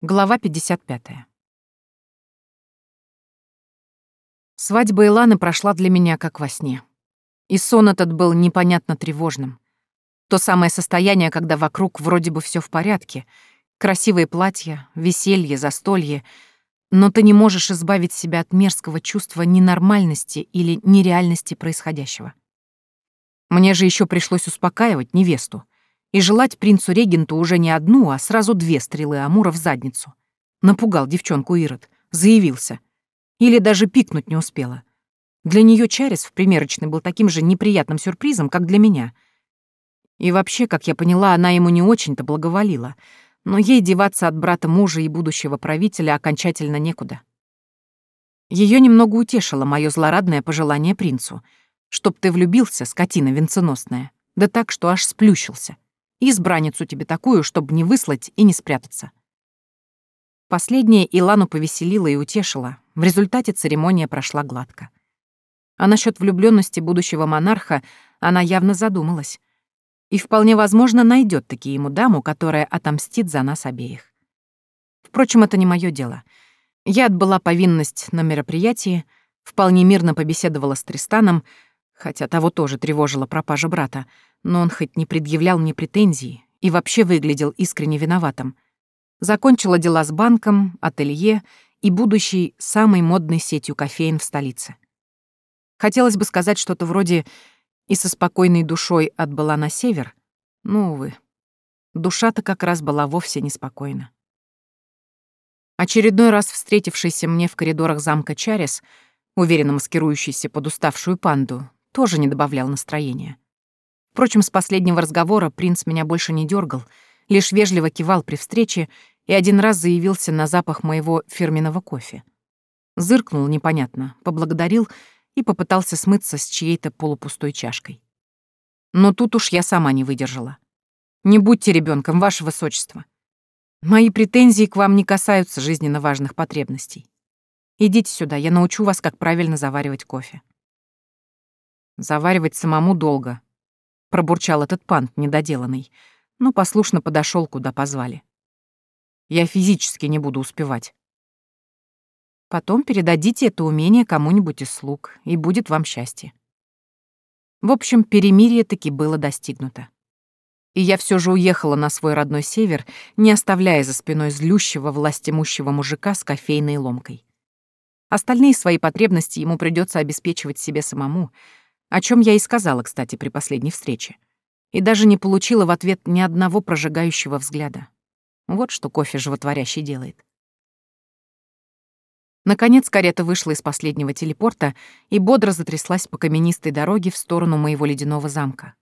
Глава 55. Свадьба Иланы прошла для меня как во сне. И сон этот был непонятно тревожным. То самое состояние, когда вокруг вроде бы все в порядке. Красивые платья, веселье, застолье. Но ты не можешь избавить себя от мерзкого чувства ненормальности или нереальности происходящего. Мне же еще пришлось успокаивать невесту и желать принцу-регенту уже не одну, а сразу две стрелы Амура в задницу. Напугал девчонку Ирод, заявился. Или даже пикнуть не успела. Для нее Чарис в примерочной был таким же неприятным сюрпризом, как для меня. И вообще, как я поняла, она ему не очень-то благоволила, но ей деваться от брата мужа и будущего правителя окончательно некуда. Ее немного утешило мое злорадное пожелание принцу, чтоб ты влюбился, скотина венценосная, да так, что аж сплющился избранницу тебе такую, чтобы не выслать и не спрятаться. Последнее Илану повеселило и утешило. В результате церемония прошла гладко. А насчет влюбленности будущего монарха она явно задумалась. И вполне возможно найдет таки ему даму, которая отомстит за нас обеих. Впрочем, это не мое дело. Я отбыла повинность на мероприятии, вполне мирно побеседовала с Тристаном, хотя того тоже тревожила пропажа брата, но он хоть не предъявлял мне претензий и вообще выглядел искренне виноватым. Закончила дела с банком, ателье и будущей самой модной сетью кофеин в столице. Хотелось бы сказать что-то вроде «и со спокойной душой отбыла на север», но, увы, душа-то как раз была вовсе неспокойна. Очередной раз встретившийся мне в коридорах замка Чарес, уверенно маскирующийся под уставшую панду, тоже не добавлял настроения. Впрочем, с последнего разговора принц меня больше не дергал, лишь вежливо кивал при встрече и один раз заявился на запах моего фирменного кофе. Зыркнул непонятно, поблагодарил и попытался смыться с чьей-то полупустой чашкой. Но тут уж я сама не выдержала. Не будьте ребенком, ваше высочество. Мои претензии к вам не касаются жизненно важных потребностей. Идите сюда, я научу вас, как правильно заваривать кофе. Заваривать самому долго, пробурчал этот пант недоделанный, но послушно подошел, куда позвали. Я физически не буду успевать. Потом передадите это умение кому-нибудь из слуг, и будет вам счастье. В общем, перемирие таки было достигнуто. И я все же уехала на свой родной север, не оставляя за спиной злющего властимущего мужика с кофейной ломкой. Остальные свои потребности ему придется обеспечивать себе самому, о чем я и сказала, кстати, при последней встрече. И даже не получила в ответ ни одного прожигающего взгляда. Вот что кофе животворящий делает. Наконец карета вышла из последнего телепорта и бодро затряслась по каменистой дороге в сторону моего ледяного замка.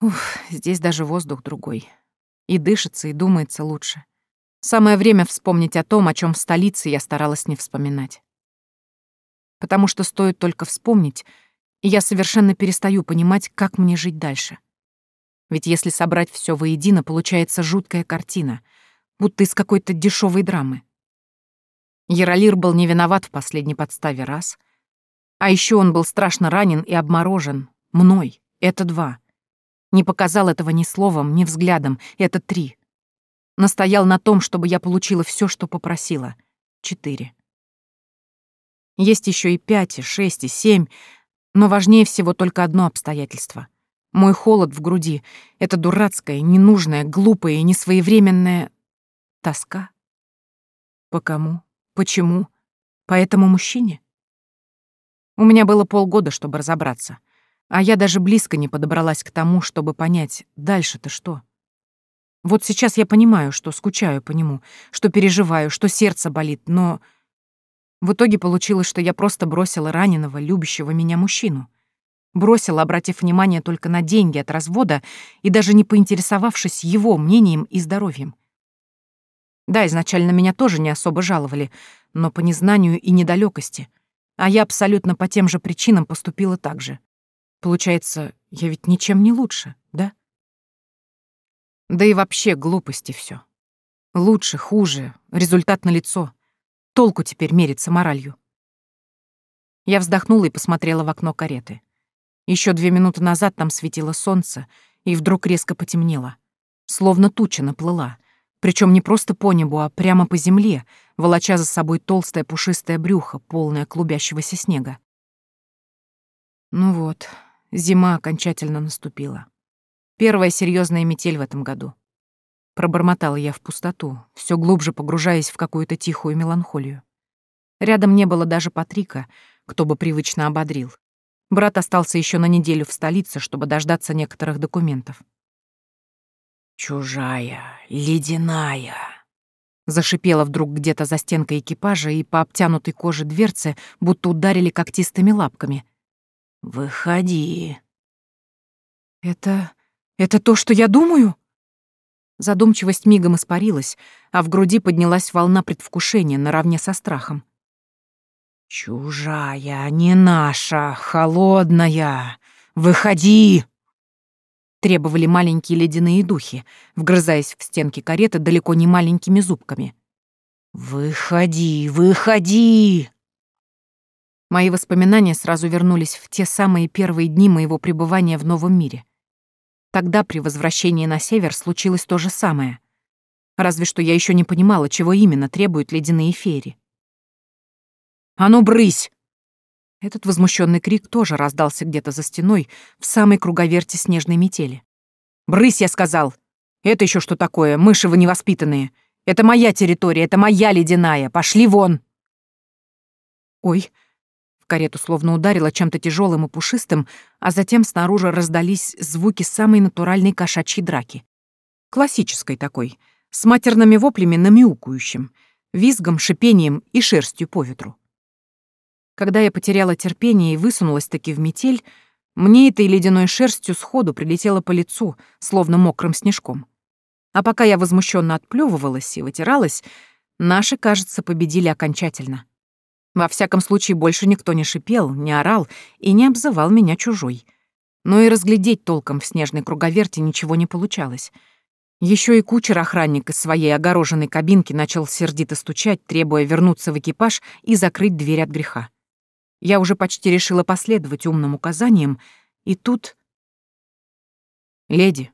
Ух, здесь даже воздух другой. И дышится, и думается лучше. Самое время вспомнить о том, о чем в столице я старалась не вспоминать. Потому что стоит только вспомнить, я совершенно перестаю понимать, как мне жить дальше. Ведь если собрать все воедино, получается жуткая картина, будто из какой-то дешевой драмы. Яролир был не виноват в последней подставе раз. А еще он был страшно ранен и обморожен. Мной. Это два. Не показал этого ни словом, ни взглядом. Это три. Настоял на том, чтобы я получила все, что попросила. Четыре. Есть еще и пять, и шесть, и семь, но важнее всего только одно обстоятельство. Мой холод в груди — это дурацкая, ненужная, глупая и несвоевременная... тоска. По кому? Почему? По этому мужчине? У меня было полгода, чтобы разобраться. А я даже близко не подобралась к тому, чтобы понять, дальше-то что. Вот сейчас я понимаю, что скучаю по нему, что переживаю, что сердце болит, но в итоге получилось, что я просто бросила раненого, любящего меня мужчину. Бросила, обратив внимание только на деньги от развода и даже не поинтересовавшись его мнением и здоровьем. Да, изначально меня тоже не особо жаловали, но по незнанию и недалекости. А я абсолютно по тем же причинам поступила так же. Получается, я ведь ничем не лучше, да? Да и вообще глупости все. Лучше, хуже, результат налицо. Толку теперь мериться моралью. Я вздохнула и посмотрела в окно кареты. Еще две минуты назад там светило солнце, и вдруг резко потемнело. Словно туча наплыла. Причем не просто по небу, а прямо по земле, волоча за собой толстое пушистое брюхо, полное клубящегося снега. Ну вот, зима окончательно наступила. Первая серьезная метель в этом году. Пробормотала я в пустоту, все глубже погружаясь в какую-то тихую меланхолию. Рядом не было даже Патрика, кто бы привычно ободрил. Брат остался еще на неделю в столице, чтобы дождаться некоторых документов. «Чужая, ледяная», Зашипела вдруг где-то за стенкой экипажа, и по обтянутой коже дверцы будто ударили когтистыми лапками. «Выходи». «Это... это то, что я думаю?» Задумчивость мигом испарилась, а в груди поднялась волна предвкушения наравне со страхом. «Чужая, не наша, холодная! Выходи!» Требовали маленькие ледяные духи, вгрызаясь в стенки кареты далеко не маленькими зубками. «Выходи, выходи!» Мои воспоминания сразу вернулись в те самые первые дни моего пребывания в новом мире. Тогда при возвращении на север случилось то же самое. Разве что я еще не понимала, чего именно требуют ледяные феери. «А ну, брысь!» Этот возмущенный крик тоже раздался где-то за стеной, в самой круговерте снежной метели. «Брысь, я сказал! Это еще что такое, мыши вы невоспитанные! Это моя территория, это моя ледяная! Пошли вон!» «Ой!» В карету словно ударило чем-то тяжелым и пушистым, а затем снаружи раздались звуки самой натуральной кошачьей драки. Классической такой, с матерными воплями намяукающим, визгом, шипением и шерстью по ветру. Когда я потеряла терпение и высунулась таки в метель, мне этой ледяной шерстью сходу прилетело по лицу, словно мокрым снежком. А пока я возмущенно отплевывалась и вытиралась, наши, кажется, победили окончательно. Во всяком случае, больше никто не шипел, не орал и не обзывал меня чужой. Но и разглядеть толком в снежной круговерте ничего не получалось. Еще и кучер-охранник из своей огороженной кабинки начал сердито стучать, требуя вернуться в экипаж и закрыть дверь от греха. Я уже почти решила последовать умным указаниям, и тут... «Леди», —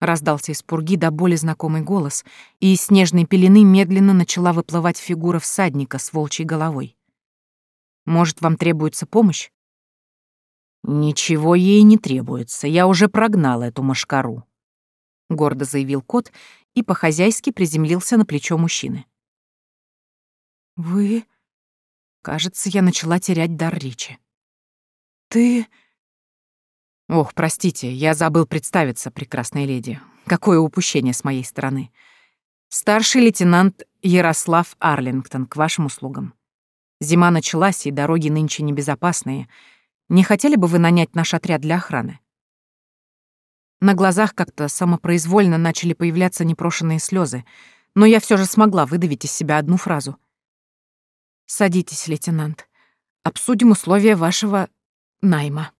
раздался из пурги до боли знакомый голос, и из снежной пелены медленно начала выплывать фигура всадника с волчьей головой. «Может, вам требуется помощь?» «Ничего ей не требуется, я уже прогнал эту машкару», — гордо заявил кот и по-хозяйски приземлился на плечо мужчины. «Вы...» Кажется, я начала терять дар речи. «Ты...» «Ох, простите, я забыл представиться, прекрасная леди. Какое упущение с моей стороны. Старший лейтенант Ярослав Арлингтон, к вашим услугам. Зима началась, и дороги нынче небезопасные. Не хотели бы вы нанять наш отряд для охраны?» На глазах как-то самопроизвольно начали появляться непрошенные слезы, но я все же смогла выдавить из себя одну фразу — Садитесь, лейтенант. Обсудим условия вашего найма.